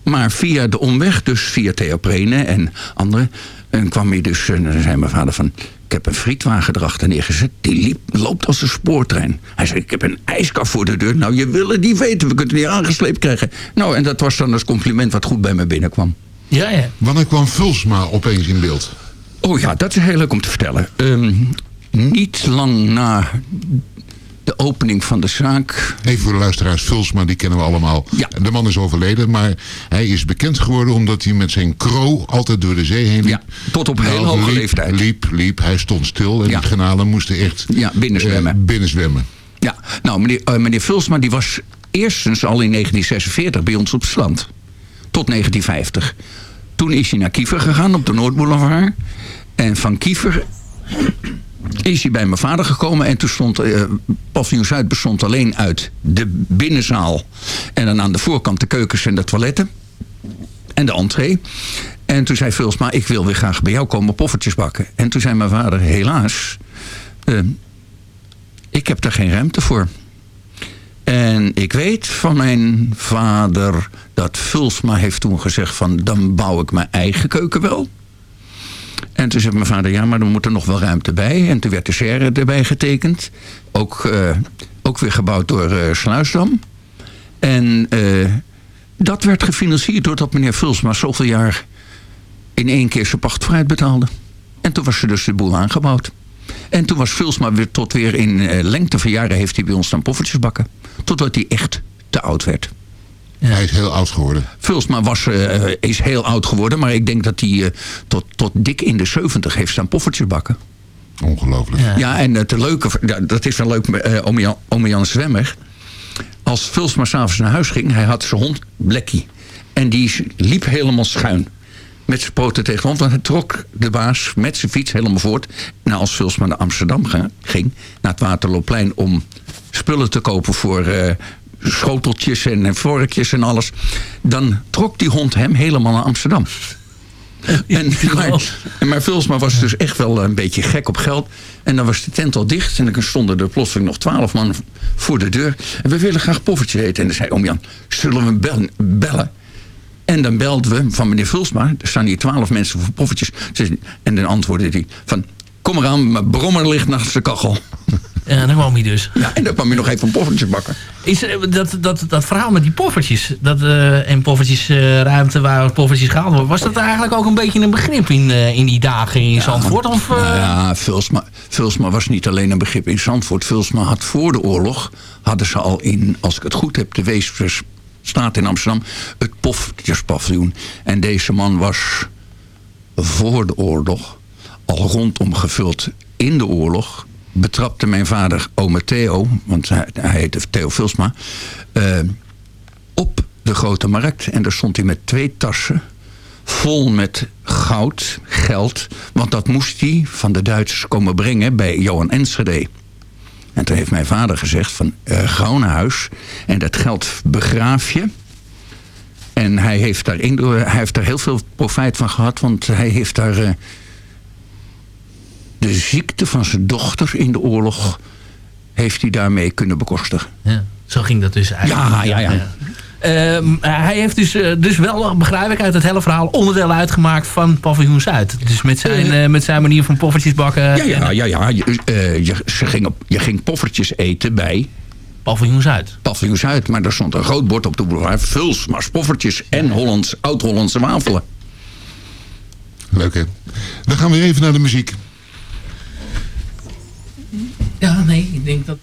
Maar via de omweg, dus via Theo Prene en anderen... En kwam hij dus, en dan zei mijn vader van... Ik heb een frietwagen erachter neergezet. Die liep, loopt als een spoortrein. Hij zei, ik heb een ijskar voor de deur. Nou, je wil het niet weten. We kunnen het niet aangesleept krijgen. Nou, en dat was dan als compliment wat goed bij me binnenkwam. Ja, ja. Wanneer kwam Vulsma opeens in beeld? Oh ja, dat is heel leuk om te vertellen. Ehm, niet lang na de opening van de zaak... Even voor de luisteraars, Vulsma, die kennen we allemaal. De man is overleden, maar hij is bekend geworden... omdat hij met zijn kro altijd door de zee heen liep. tot op Nou, heel hoge liep, leeftijd. Liep, liep, hij stond stil en die granalen moesten echt... Ja, binnenzwemmen. eh, binnenzwemmen. Ja, nou, meneer, eh, meneer Vulsma die was eerstens al in 1946 bij ons op het strand. Tot 1950. Toen is hij naar Kiever gegaan op de Noordboulevard. En van Kiever is hij bij mijn vader gekomen. En toen stond eh Paviljoen Zuid bestond alleen uit de binnenzaal. En dan aan de voorkant de keukens en de toiletten. En de entree. En toen zei Vulsma, ik wil weer graag bij jou komen poffertjes bakken. En toen zei mijn vader, helaas... eh, ik heb daar geen ruimte voor. En ik weet van mijn vader dat Vulsma heeft toen gezegd van... dan bouw ik mijn eigen keuken wel. En toen zei mijn vader, ja, maar dan moet er nog wel ruimte bij. En toen werd de serre erbij getekend. Ook, eh, ook weer gebouwd door eh, Sluisdam. En eh, dat werd gefinancierd doordat meneer Vulsma zoveel jaar... in één keer zijn pacht betaalde. En toen was er dus de boel aangebouwd. En toen was Vulsma weer tot weer in lengte van jaren... heeft hij bij ons dan poffertjes bakken. Totdat hij echt te oud werd. Hij is heel oud geworden. Vulsma was, eh, is heel oud geworden. Maar ik denk dat hij eh, tot, tot dik in de 70 heeft staan poffertjes bakken. Ongelooflijk. Ja, en het leuke, ja, dat is wel leuk, eh ome, Jan, Zwemmer. Als Vulsma s'avonds naar huis ging, hij had zijn hond Blackie. En die liep helemaal schuin. Met zijn poten tegen grond. Want hij trok de baas met zijn fiets helemaal voort. Nou, als Vulsma naar Amsterdam ging, naar het Waterloopplein... om spullen te kopen voor schoteltjes en vorkjes en alles... dan trok die hond hem helemaal naar Amsterdam. En, maar, maar Vulsma was dus echt wel een beetje gek op geld. En dan was de tent al dicht. En dan stonden er plotseling nog twaalf man voor de deur. En we willen graag poffertje eten. En dan zei oom Jan, zullen we bel- bellen? En dan belden we van meneer Vulsma. Er staan hier twaalf mensen voor poffertjes. En dan antwoordde hij van... Kom eraan, mijn brommer ligt naast de kachel. Ja, dan kwam hij dus. Ja, en dan kwam je nog even een poffertje bakken. Is, eh, dat, dat, dat verhaal met die poffertjes dat, eh, en poffertjesruimte waar poffertjes gehaald worden... was dat eigenlijk ook een beetje een begrip in, eh, in die dagen in Zandvoort? Of, eh, Nou ja, Vulsma, Vulsma was niet alleen een begrip in Zandvoort. Vulsma had voor de oorlog, hadden ze al in, als ik het goed heb, de Weesperstraat in Amsterdam, het poffertjespaviljoen. En deze man was voor de oorlog al rondom gevuld in de oorlog. Betrapte mijn vader ome Theo, want hij, hij heette Theo Vulsma, eh, op de grote markt. En daar stond hij met twee tassen vol met goud, geld. Want dat moest hij van de Duitsers komen brengen bij Johan Enschede. En toen heeft mijn vader gezegd van uh, Grauwenhuis en dat geld begraaf je. En hij heeft, daar hij heeft daar heel veel profijt van gehad, want hij heeft daar eh, de ziekte van zijn dochter in de oorlog heeft hij daarmee kunnen bekostigen. Ja, zo ging dat dus eigenlijk. Ja, ja, ja. Ehm, hij heeft dus, eh, dus wel, begrijp ik uit het hele verhaal, onderdeel uitgemaakt van Paviljoen Zuid. Dus met zijn, eh, met zijn manier van poffertjes bakken. Ja, ja, ja. ja. Je, eh, je, ze ging op, je ging poffertjes eten bij... Paviljoen Zuid. Paviljoen Zuid, maar er stond een groot bord op de boulevard. Vuls, maar poffertjes en Hollands, oud-Hollandse wafelen. Leuk hè. Dan gaan we weer even naar de muziek. Ja, nee, ik denk dat...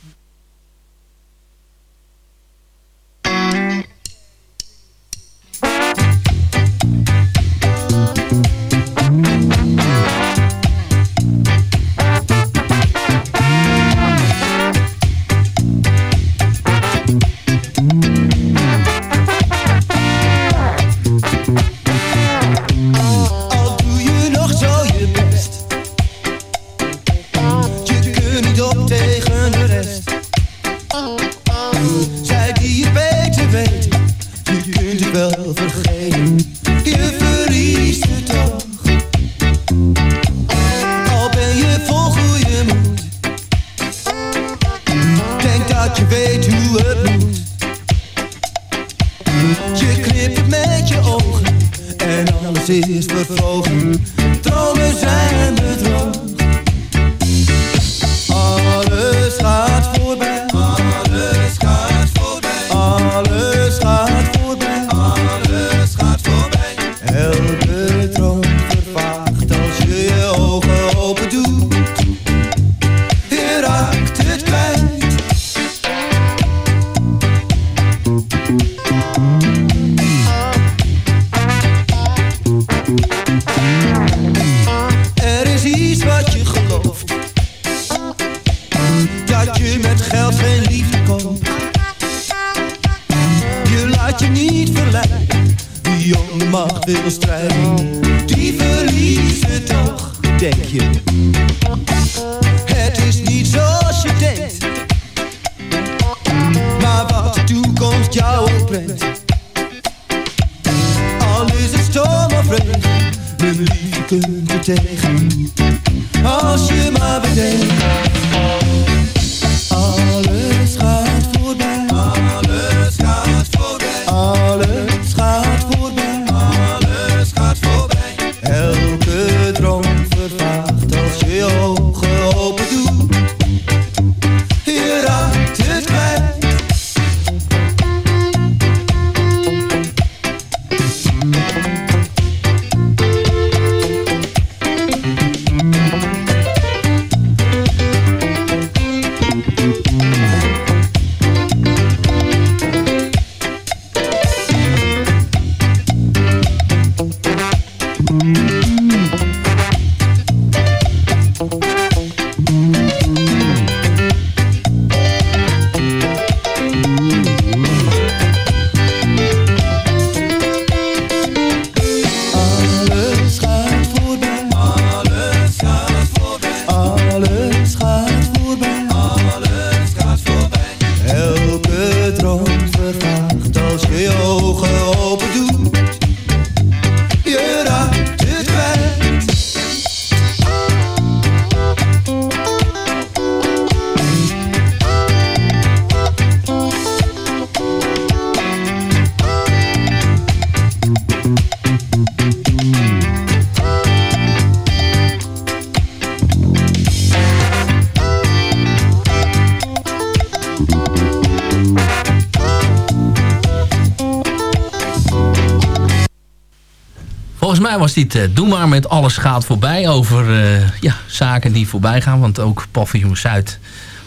was dit eh, Doe maar met alles gaat voorbij. Over eh, ja, zaken die voorbij gaan. Want ook paviljoen Zuid.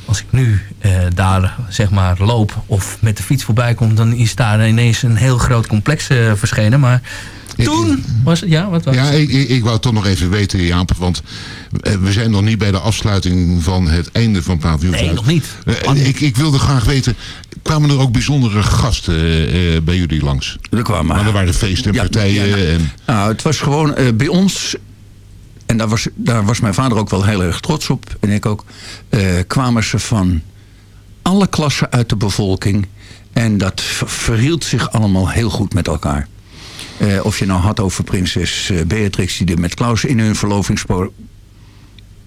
Als ik nu eh, daar zeg maar loop of met de fiets voorbij kom. Dan is daar ineens een heel groot complex verschenen. Maar toen was het... Ja, wat was Ja, ik, ik, ik wou toch nog even weten, Jaap, want we zijn nog niet bij de afsluiting van het einde van Paviljoen Nee, nog niet. Ik, ik wilde graag weten, kwamen er ook bijzondere gasten eh, eh, bij jullie langs? Er kwamen... Maar er waren feesten en partijen. ja, nou, en... nou, het was gewoon eh, bij ons... En daar was, daar was mijn vader ook wel heel erg trots op. En ik ook. eh, kwamen ze van alle klassen uit de bevolking. En dat ver- verhield zich allemaal heel goed met elkaar. Eh, of je nou had over prinses Beatrix... die er met Klaus in hun verlovingspo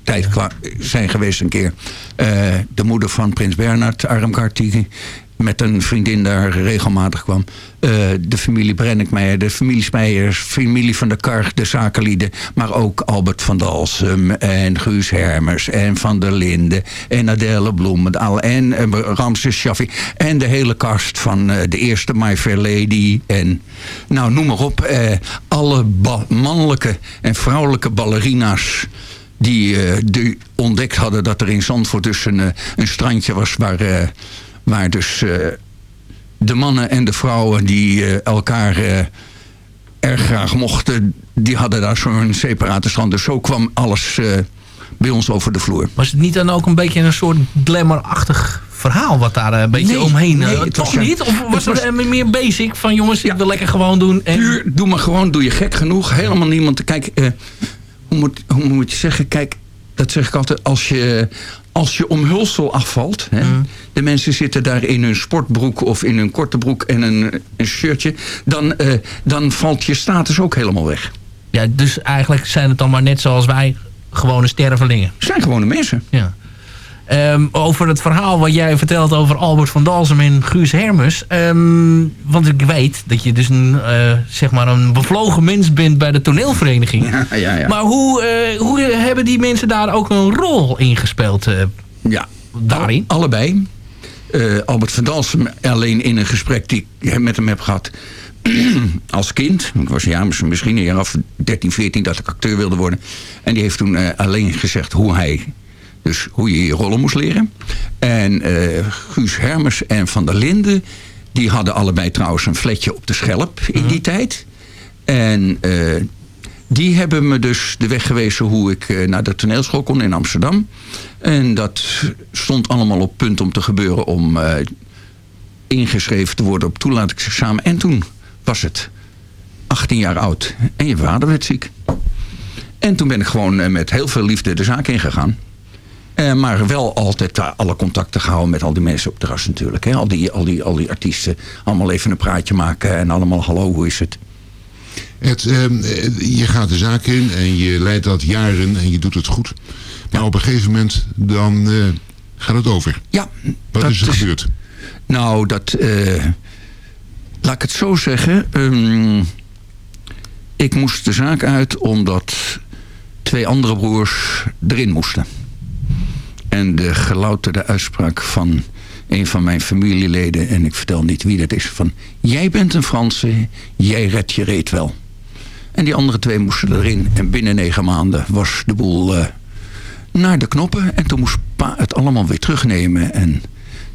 tijd kwa- zijn geweest een keer. Eh, de moeder van prins Bernhard, Armgard, die met een vriendin daar regelmatig kwam. Eh, de familie Brenninkmeijer, de familie Smeijers, familie van de Kar, de zakenlieden. Maar ook Albert van Dalsem en Guus Hermers en Van der Linden en Adele Bloem en eh, Ramses Shaffi. En de hele kast van eh, de eerste My Fair Lady. En nou, noem maar op. alle mannelijke en vrouwelijke ballerina's die, die ontdekt hadden dat er in Zandvoort dus een, een strandje was waar, waar dus eh, de mannen en de vrouwen die eh, elkaar eh, erg graag mochten, die hadden daar zo'n separate strand. Dus zo kwam alles bij ons over de vloer. Was het niet dan ook een beetje een soort glamour-achtig verhaal wat daar een beetje Nee, omheen... nee, het toch was- niet? Of was het was- meer basic van jongens, ik wil lekker gewoon doen? En... Puur, doe maar gewoon, doe je gek genoeg. Helemaal niemand. Kijk, eh, hoe, moet, hoe moet je zeggen? Kijk, dat zeg ik altijd. Als je, als je omhulsel afvalt. Hè, De mensen zitten daar in hun sportbroek of in hun korte broek en een, een shirtje. Dan, eh, dan valt je status ook helemaal weg. Ja, dus eigenlijk zijn het dan maar net zoals wij gewone stervelingen. zijn gewone mensen. Ja. Ehm, over het verhaal wat jij vertelt over Albert van Dalsem en Guus Hermes. Ehm, want ik weet dat je dus een, eh, zeg maar een bevlogen mens bent bij de toneelvereniging. Ja, ja, ja. Maar hoe, eh, hoe hebben die mensen daar ook een rol in gespeeld? eh, Ja, daarin? Al- allebei. Albert van Dalsem alleen in een gesprek die ik met hem heb gehad als kind. Ik was ja, misschien een jaar of 13, 14 dat ik acteur wilde worden. En die heeft toen alleen gezegd hoe hij... Dus hoe je je rollen moest leren. En eh, Guus Hermers en Van der Linden... die hadden allebei trouwens een fletje op de Schelp in die tijd. En eh, die hebben me dus de weg gewezen hoe ik eh, naar de toneelschool kon in Amsterdam. En dat stond allemaal op punt om te gebeuren om ingeschreven te worden op toelatingsexamen. En toen was het 18 jaar oud en je vader werd ziek. En toen ben ik gewoon met heel veel liefde de zaak ingegaan. Eh, maar wel altijd alle contacten gehouden met al die mensen op het terras natuurlijk. Hè. Al, die, al, die, al die artiesten. Allemaal even een praatje maken en allemaal hallo, hoe is het? Het, ehm, eh, je gaat de zaak in en je leidt dat jaren en je doet het goed. Maar op een gegeven moment dan eh, gaat het over. Ja. Wat is er gebeurd? Nou, dat... laat ik het zo zeggen. ehm, ik moest de zaak uit omdat twee andere broers erin moesten. En de gelouterde uitspraak van een van mijn familieleden... en ik vertel niet wie dat is... van jij bent een Franse, jij redt je reet wel. En die andere twee moesten erin. En binnen negen maanden was de boel eh, naar de knoppen. En toen moest pa het allemaal weer terugnemen. En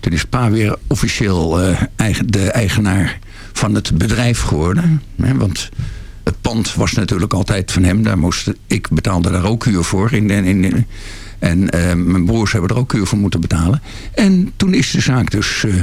toen is pa weer officieel eh, de eigenaar van het bedrijf geworden. Hè, want het pand was natuurlijk altijd van hem. Daar moest, ik betaalde daar ook huur voor. In, in, in- en eh, mijn broers hebben er ook huur voor moeten betalen. En toen is de zaak dus eh,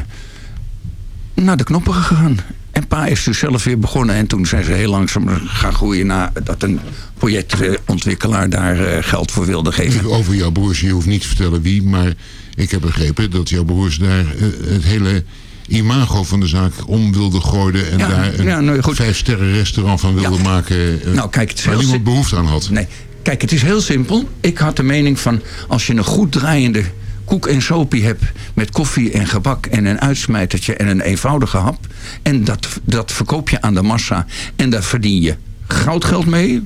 naar de knoppen gegaan. En pa is dus zelf weer begonnen. En toen zijn ze heel langzaam gaan groeien... naar dat een projectontwikkelaar daar eh, geld voor wilde geven. Even over jouw broers, je hoeft niet te vertellen wie, maar ik heb begrepen dat jouw broers daar het hele imago van de zaak om wilden gooien en Ja, daar een ja, nou, vijf sterren restaurant van wilden maken Nou, kijk, waar niemand behoefte aan had. Nee, kijk, het is heel simpel. Ik had de mening van, als je een goed draaiende koek en sopie hebt... met koffie en gebak en een uitsmijtertje en een eenvoudige hap... en dat, dat verkoop je aan de massa en daar verdien je goudgeld mee...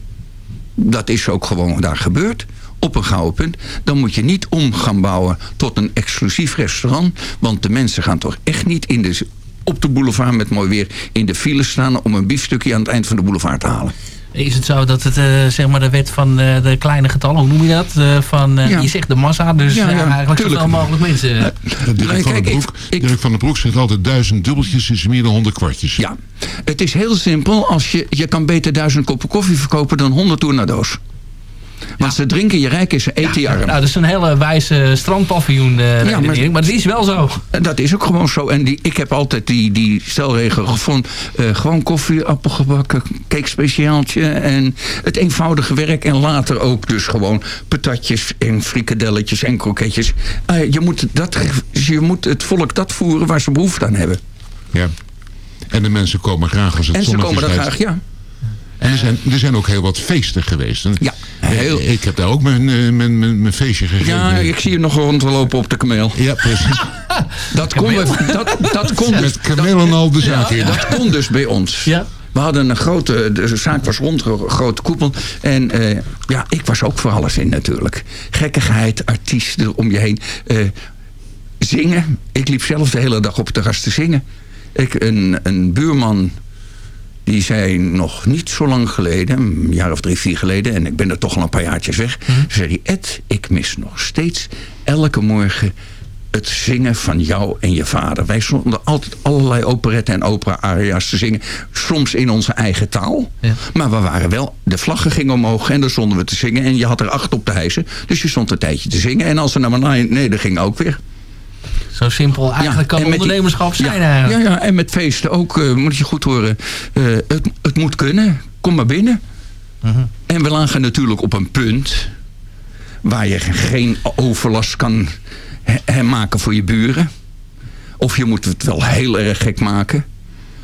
dat is ook gewoon daar gebeurd op een gouden punt... dan moet je niet om gaan bouwen tot een exclusief restaurant... want de mensen gaan toch echt niet in de, op de boulevard met mooi weer... in de file staan om een biefstukje aan het eind van de boulevard te halen. Is het zo dat het eh, zeg maar de wet van eh, de kleine getallen, hoe noem je dat? Eh, van, eh, Ja. Je zegt de massa, dus Ja, ja, eigenlijk zoveel mogelijk mensen. Eh, Dirk, van den Broek, Dirk van den Broek zegt altijd duizend dubbeltjes is meer dan honderd kwartjes. Ja, het is heel simpel. Als je, je kan beter duizend koppen koffie verkopen dan honderd toernadoos. Want ze drinken je rijk en ze eten je arm. Nou, dat is een hele wijze strandpaviljoen eh Ja, maar- het is wel zo. Dat is ook gewoon zo. En die, ik heb altijd die, die stelregel gevonden. Eh, gewoon koffie, appelgebakken, cake-speciaaltje. En het eenvoudige werk. En later ook dus gewoon patatjes en frikadelletjes en kroketjes. Eh, je, moet dat, je moet het volk dat voeren waar ze behoefte aan hebben. Ja. En de mensen komen graag als het En ze zonnetje komen er schijnt. graag, ja. En er zijn, er zijn ook heel wat feesten geweest. Ja, Heel- Ik heb daar ook mijn, eh, mijn, mijn, mijn feestje gegeven. Ja, ik zie je nog rondlopen op de kameel. Ja, precies. Dat kon, we, dat, dat kon dus, Met kameel en al de zaak in. dat kon dus bij ons. Ja. We hadden een grote, de zaak was rond, een grote koepel. En eh, ja, ik was ook voor alles in natuurlijk. Gekkigheid, artiesten om je heen. Eh, zingen. Ik liep zelf de hele dag op het terras te zingen. Ik, een, een buurman, die zei nog niet zo lang geleden, een jaar of drie, vier geleden, en ik ben er toch al een paar jaartjes weg, zei hij, Ed, ik mis nog steeds elke morgen het zingen van jou en je vader. Wij stonden altijd allerlei operetten en opera-aria's te zingen. Soms in onze eigen taal. Maar we waren wel... De vlaggen gingen omhoog en dan stonden we te zingen. En je had er acht op te hijsen. Dus je stond een tijdje te zingen. En als ze naar beneden ging ook weer. Zo simpel eigenlijk kan die- ondernemerschap zijn ja, eigenlijk. Ja, ja, en met feesten ook, eh, moet je goed horen. eh, het, het moet kunnen. Kom maar binnen. Mhm. En we lagen natuurlijk op een punt... waar je geen overlast kan maken voor je buren. Of je moet het wel heel erg gek maken.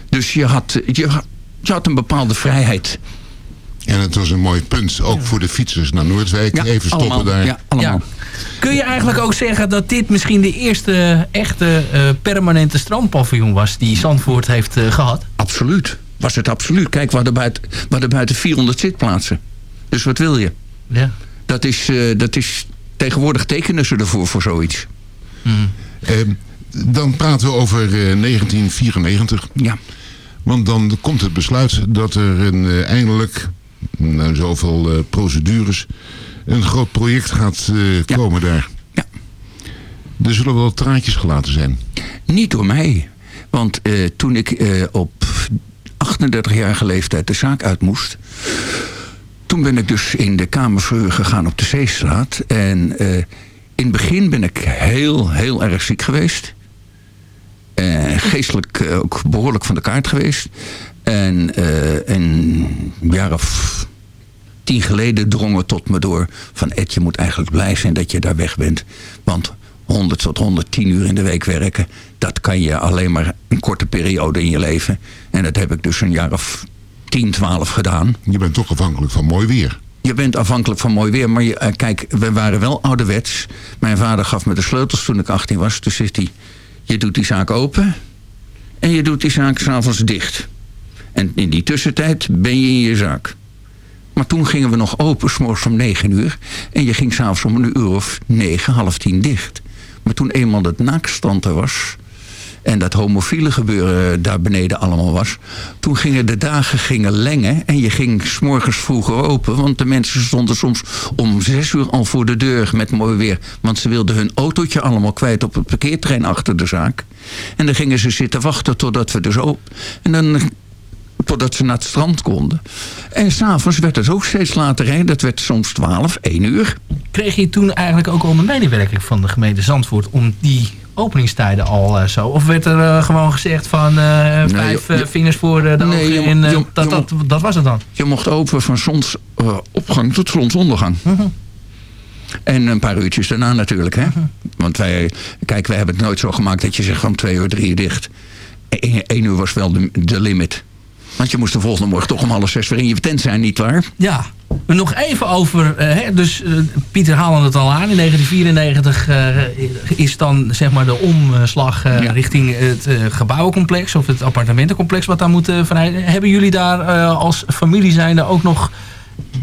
Dus je had, je, had- je had een bepaalde vrijheid. En het was een mooi punt, ook voor de fietsers naar Noordwijk. Even stoppen allemaal, daar. Ja, allemaal. Kun je eigenlijk ook zeggen dat dit misschien de eerste echte eh, permanente strandpaviljoen was die Zandvoort heeft eh, gehad? Absoluut. Was het absoluut. Kijk, we hadden buiten, we hadden buiten 400 zitplaatsen. Dus wat wil je? Ja. Dat is, eh, dat is tegenwoordig tekenen ze ervoor voor zoiets. Ehm, dan praten we over eh, 1994. Ja. Want dan komt het besluit dat er een, eindelijk, na zoveel procedures, een groot project gaat eh, komen daar. Ja. Er zullen wel traantjes gelaten zijn. Niet door mij. Want eh, toen ik eh, op 38-jarige leeftijd de zaak uit moest... toen ben ik dus in de kamerverhuur gegaan op de Zeestraat. En in het begin ben ik heel, heel erg ziek geweest. En geestelijk ook behoorlijk van de kaart geweest. En een jaar of tien geleden drong het tot me door... van Ed, je moet eigenlijk blij zijn dat je daar weg bent. Want 100 tot 110 uur in de week werken... dat kan je alleen maar een korte periode in je leven. En dat heb ik dus een jaar of 10, 12 gedaan. Je bent toch afhankelijk van mooi weer. Je bent afhankelijk van mooi weer. Maar je, eh, kijk, we waren wel ouderwets. Mijn vader gaf me de sleutels toen ik 18 was. Toen zegt hij, je doet die zaak open... en je doet die zaak s'avonds dicht. En in die tussentijd ben je in je zaak. Maar toen gingen we nog open, s'morgens om 9 uur. En je ging s'avonds om een uur of 9, half 10 dicht. Maar toen eenmaal het naakstand er was... en dat homofiele gebeuren daar beneden allemaal was... toen gingen de dagen gingen lengen... en je ging s'morgens vroeger open... want de mensen stonden soms om 6 uur al voor de deur met mooi weer... want ze wilden hun autootje allemaal kwijt op het parkeerterrein achter de zaak. En dan gingen ze zitten wachten totdat we dus open... en dan totdat ze naar het strand konden. En s'avonds werd het ook steeds later. Hè? Dat werd soms 12, 1 uur. Kreeg je toen eigenlijk ook al een medewerking van de gemeente Zandvoort om die openingstijden al eh, zo? Of werd er eh, gewoon gezegd van eh, vijf je- eh, vingers voor de, Nee, ogen je mo- en je- dat, dat, dat was het dan? Je mocht open van zonsopgang tot zonsondergang. En een paar uurtjes daarna natuurlijk. Hè? Want wij, kijk, wij hebben het nooit zo gemaakt dat je zegt van twee uur, drie uur dicht. Eén één uur was wel de, de limit. Want je moest de volgende morgen toch om half zes weer in je tent zijn, nietwaar? Ja, nog even over, eh, hè, dus eh, Pieter haalde het al aan. In 1994 eh, is dan zeg maar de omslag richting het eh, gebouwencomplex of het appartementencomplex wat daar moet uh, verrijden. Hebben jullie daar als familie zijnde ook nog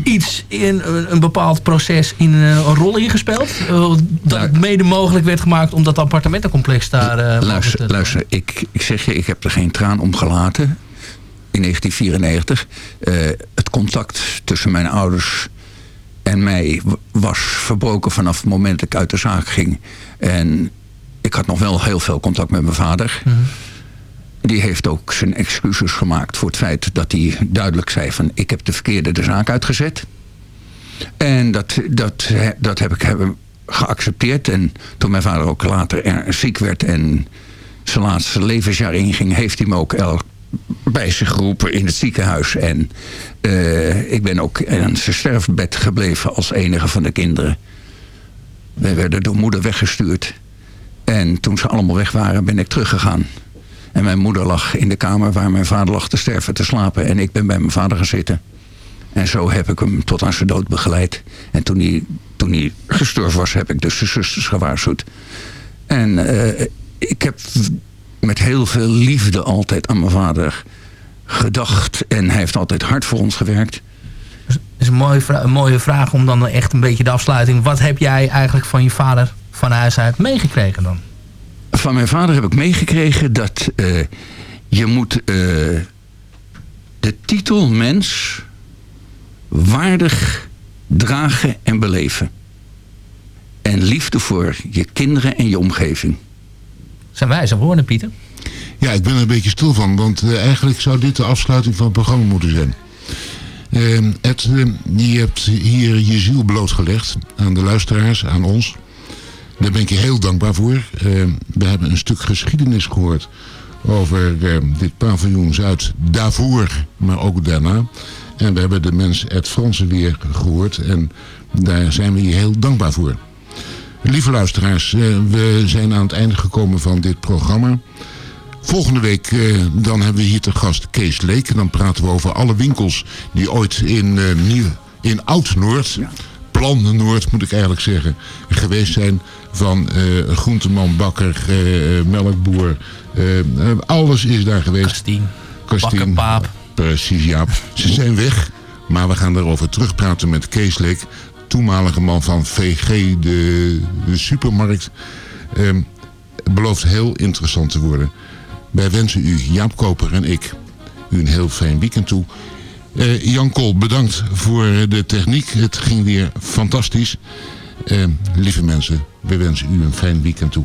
iets in een, bepaald proces in een rol ingespeeld? Uh, dat het mede mogelijk werd gemaakt om dat appartementencomplex daar... Uh, luister, luister ik, ik zeg je, ik heb er geen traan om gelaten in 1994. Uh, het contact tussen mijn ouders en mij was verbroken vanaf het moment dat ik uit de zaak ging. En ik had nog wel heel veel contact met mijn vader. Mm -hmm. Die heeft ook zijn excuses gemaakt voor het feit dat hij duidelijk zei van... ik heb de verkeerde de zaak uitgezet. En dat, dat, dat heb ik hebben geaccepteerd. En toen mijn vader ook later ziek werd en zijn laatste levensjaar inging... heeft hij me ook elk bij zich geroepen in het ziekenhuis. En uh, ik ben ook in zijn sterfbed gebleven als enige van de kinderen. We werden door moeder weggestuurd. En toen ze allemaal weg waren, ben ik teruggegaan. En mijn moeder lag in de kamer waar mijn vader lag te sterven, te slapen. En ik ben bij mijn vader gaan zitten. En zo heb ik hem tot aan zijn dood begeleid. En toen hij, toen hij gestorven was, heb ik dus de zusters gewaarschuwd. En eh, ik heb met heel veel liefde altijd aan mijn vader gedacht. En hij heeft altijd hard voor ons gewerkt. Dat is een mooie, een mooie vraag om dan echt een beetje de afsluiting. Wat heb jij eigenlijk van je vader van huis uit meegekregen dan? Van mijn vader heb ik meegekregen dat eh, je moet eh, de titel mens waardig dragen en beleven. En liefde voor je kinderen en je omgeving. Zijn wijze woorden, Pieter? Ja, ik ben er een beetje stil van, want eh, eigenlijk zou dit de afsluiting van het programma moeten zijn. Eh, Ed, eh, je hebt hier je ziel blootgelegd aan de luisteraars, aan ons. Daar ben ik je heel dankbaar voor. Eh, we hebben een stuk geschiedenis gehoord over eh, dit paviljoen Zuid daarvoor, maar ook daarna. En we hebben de mens Ed Fransen weer gehoord en daar zijn we je heel dankbaar voor. Lieve luisteraars, eh, we zijn aan het einde gekomen van dit programma. Volgende week eh, dan hebben we hier te gast Kees Leek. En dan praten we over alle winkels die ooit in, eh, Nieuw, in Oud-Noord, Plan Noord moet ik eigenlijk zeggen, geweest zijn. Van eh groenteman, bakker, melkboer. alles is daar geweest. Kastien. Kastien. Precies, ja. Ze zijn weg. Maar we gaan daarover terugpraten met Kees Leek. Toenmalige man van VG, de, supermarkt. Ehm, belooft heel interessant te worden. Wij wensen u, Jaap Koper en ik, u een heel fijn weekend toe. Eh, Jan Kool, bedankt voor de techniek. Het ging weer fantastisch. Eh, lieve mensen, we wensen u een fijn weekend toe.